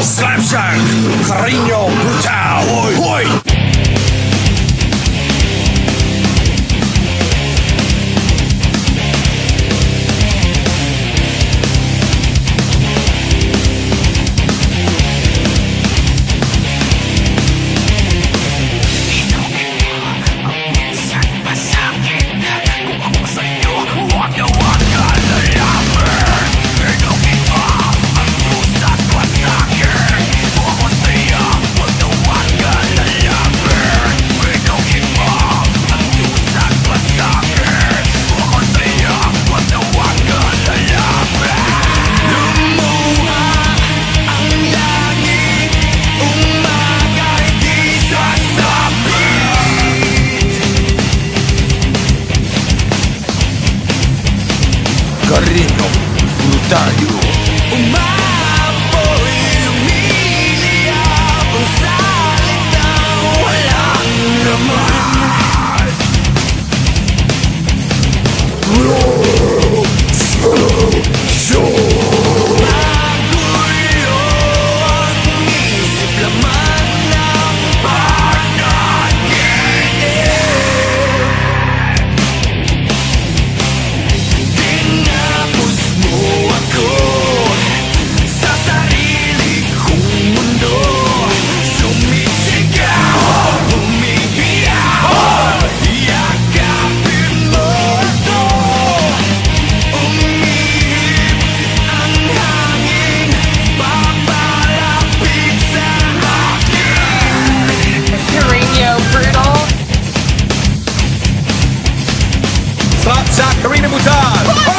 Slapshot, Carino Brutal. Oi, oi. Carino Brutal. Carino tiene muchas.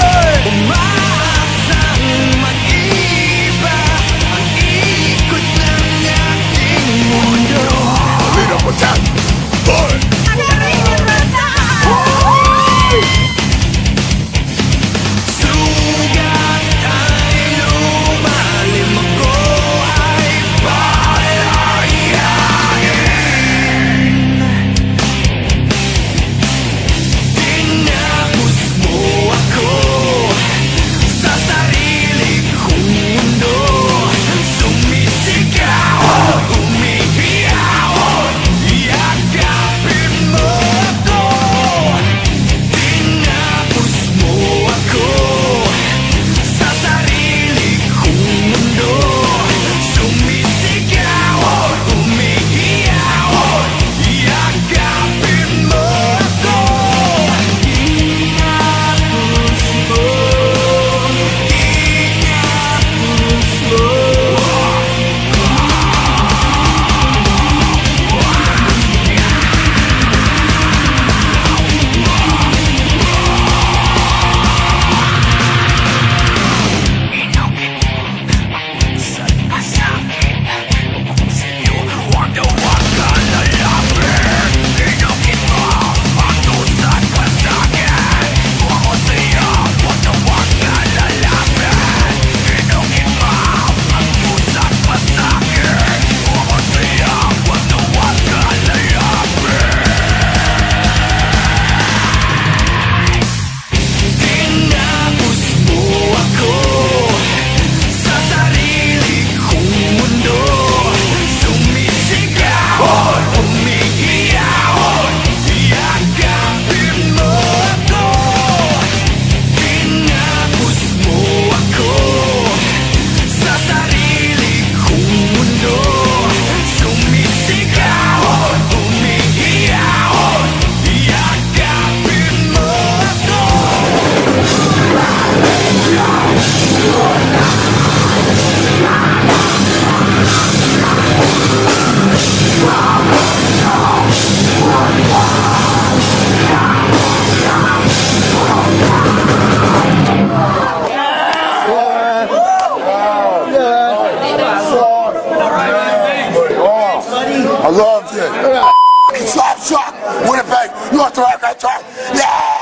Stop, stop, Winnipeg, North America, talk. Yeah!